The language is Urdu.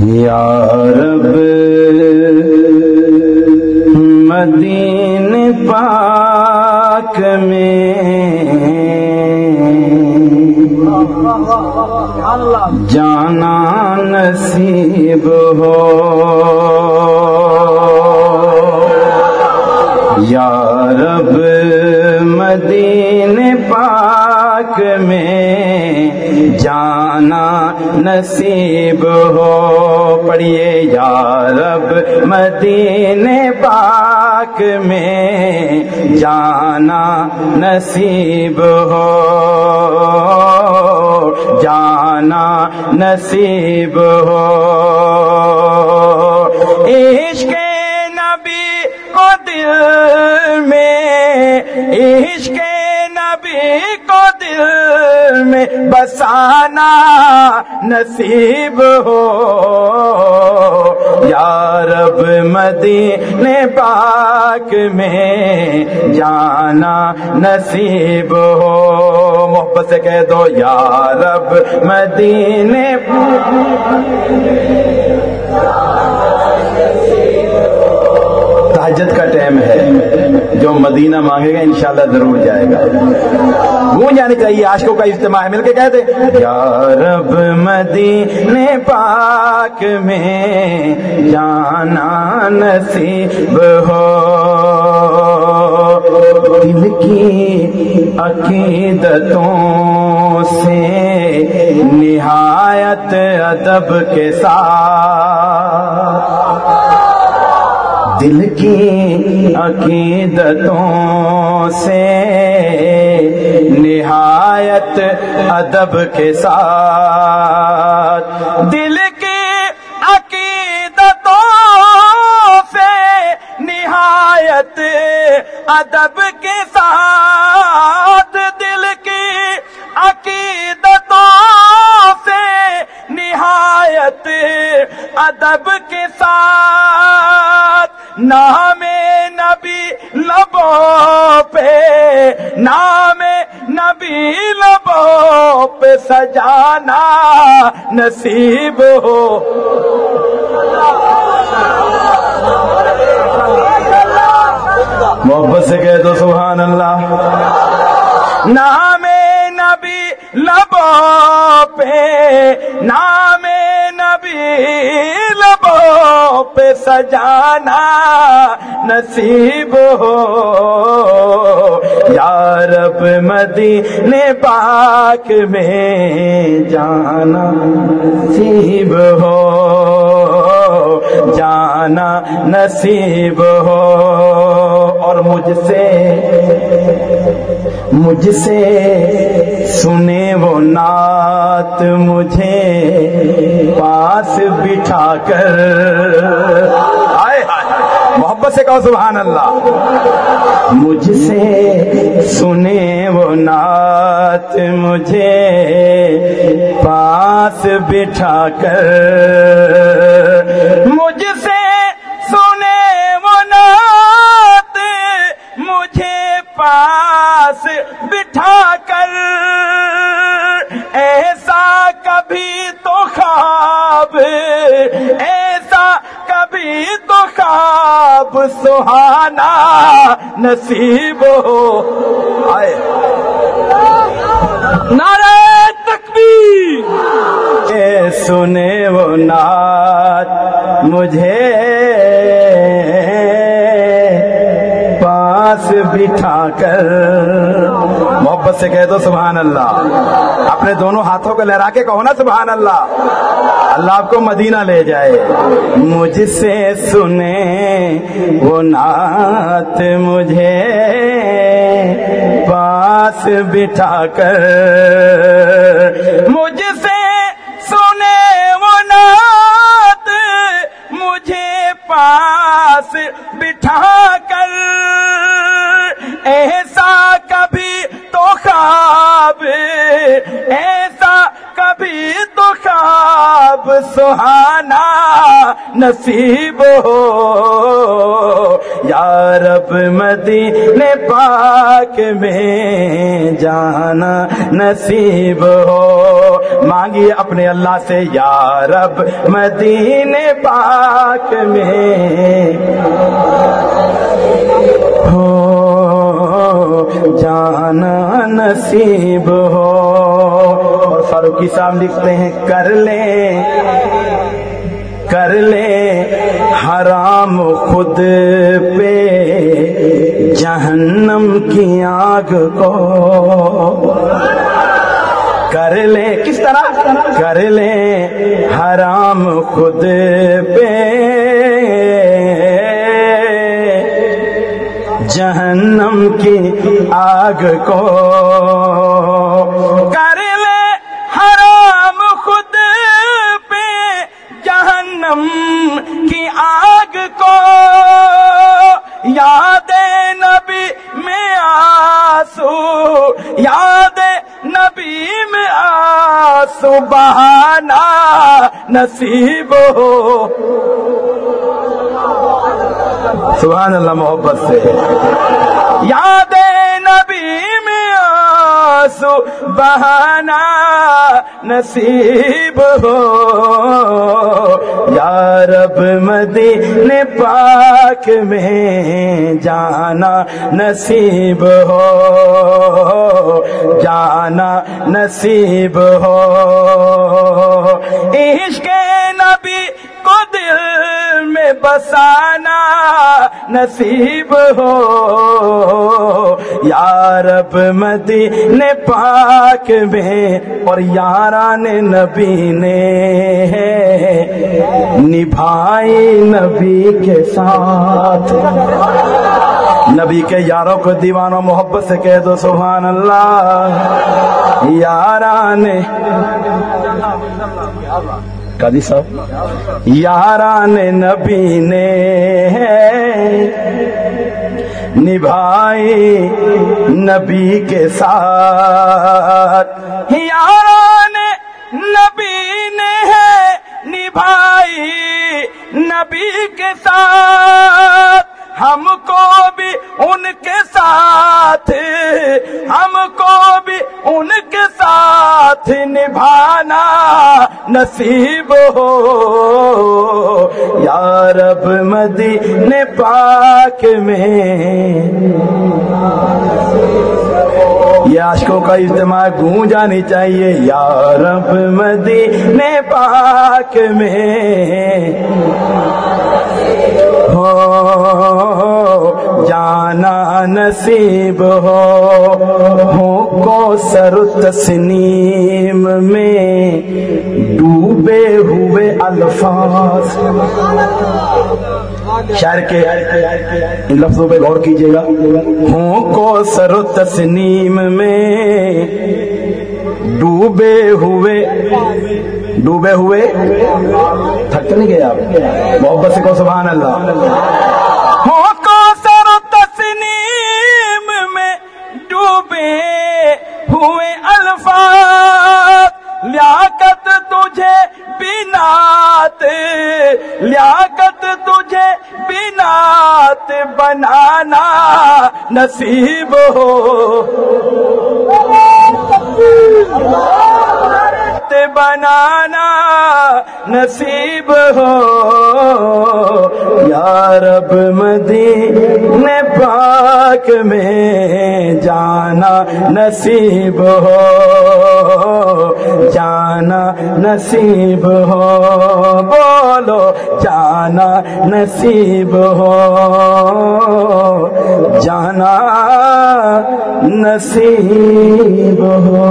یا رب مدین پاک میں جانا نصیب ہو۔ یا رب مدین پاک میں جانا نصیب ہو پڑھیے یا رب مدین پاک میں جانا نصیب ہو جانا نصیب ہو عشق نبی کو دل میں عشق نبی کو دل میں بسانا نصیب ہو۔ یا رب مدینے پاک میں جانا نصیب ہو۔ محبت سے کہہ دو، یا رب مدینے تحجد کا ٹائم ہے، جو مدینہ مانگے گا انشاءاللہ ضرور جائے گا۔ گونج جانی یعنی چاہیے عاشقوں کا اجتماع ہے، مل کے کہتے یا رب مدینے پاک میں جانا نصیب ہو۔ دل کی عقیدتوں سے نہایت ادب کے ساتھ۔ دل کی عقیدتوں سے نہایت ادب کے ساتھ دل کی عقیدتوں سے نہایت ادب کے ساتھ دل کی عقیدتوں سے نہایت ادب کے ساتھ نام نبی لبوں پہ، نام نبی لبوں پہ سجانا نصیب ہو۔ محبت سے کہہ دو سبحان اللہ۔ نام نبی لبوں پہ، نام نبی لبوں پہ سجانا نصیب ہو۔ یا رب مدینے پاک میں جانا نصیب ہو۔ جانا نصیب ہو۔ اور مجھ سے مجھ سے وہ نعت مجھے پاس بٹھا کر۔ آئے۔ محبت سے کہو سبحان اللہ۔ مجھ سے سنے وہ نعت مجھے پاس بٹھا کر۔ ایسا کبھی تو خواب سہانا نصیب ہو۔ آئے۔ نعرہ تکبیر۔ اے سنے وہ نعت مجھے۔ پاس بٹھا کر۔ محبت سے کہہ دو، سبحان اللہ۔ اپنے دونوں ہاتھوں کو لہرا کے کہو نا، سبحان اللہ۔ اللہ آپ کو مدینہ لے جائے۔ مجھ سے سنے وہ نعت مجھے پاس بٹھا کر۔ مجھ سے سنے وہ نعت مجھے پاس بٹھا کر۔ ایسا کبھی تو خواب سہانا نصیب ہو۔ یا رب مدینے پاک میں جانا نصیب ہو۔ مانگیے اپنے اللہ سے، یا رب مدینے پاک میں۔ ہو۔ جانا نصیب ہو۔ اور فاروقی صاحب لکھتے ہیں، کر لیں کر لے۔ حرام خود پہ جہنم کی آگ کو۔ کر لے، کس طرح؟ کر لے۔ حرام خود پہ کی آگ کو۔ کر لے حرام خود پہ جہنم کی آگ کو۔ یاد نبی میں آسو یاد نبی میں آسو بہانا نصیب ہو۔ سبحان اللہ، محبت سے۔ یاد نبی میں آسو بہانا نصیب ہو۔ یا رب مدینے پاک میں جانا نصیب ہو۔ جانا نصیب ہو۔ عشق نبی کو دل میں بسانا نصیب ہو۔ یا رب مدینے پاک میں اور یاران نبی نے نبھائی نبی کے ساتھ۔ نبی کے یاروں کو دیوانوں محبت سے کہہ دو سبحان اللہ۔ یاران قاضی صاحب؟ یاران نبی نے نبھائی نبی کے ساتھ۔ یاران نبی نے ہے نبھائی نبی کے ساتھ۔ ہم کو بھی ان کے ساتھ، ہم کو بھی ان کے ساتھ نبھانا نصیب ہو۔ یا رب مدینے پاک میں۔ یہ عاشقوں کا اجتماع گونج جانی چاہیے۔ یا رب مدینے پاک میں۔ نصیب ہو، ہوں کو سر تسنیم میں ڈوبے ہوئے الفاظ۔ شاعر کے ان لفظوں پہ غور کیجیے گا۔ ہوں کو سر تسنیم میں ڈوبے ہوئے ڈوبے ہوئے، تھک نہیں گئے آپ؟ محبت سے کو سبحان اللہ۔ نصیب ہو۔ بنانا نصیب ہو۔ یا رب مدینے پاک میں جانا نصیب ہو۔ نصیب ہو بولو جانا نصیب ہو۔ جانا نصیب ہو۔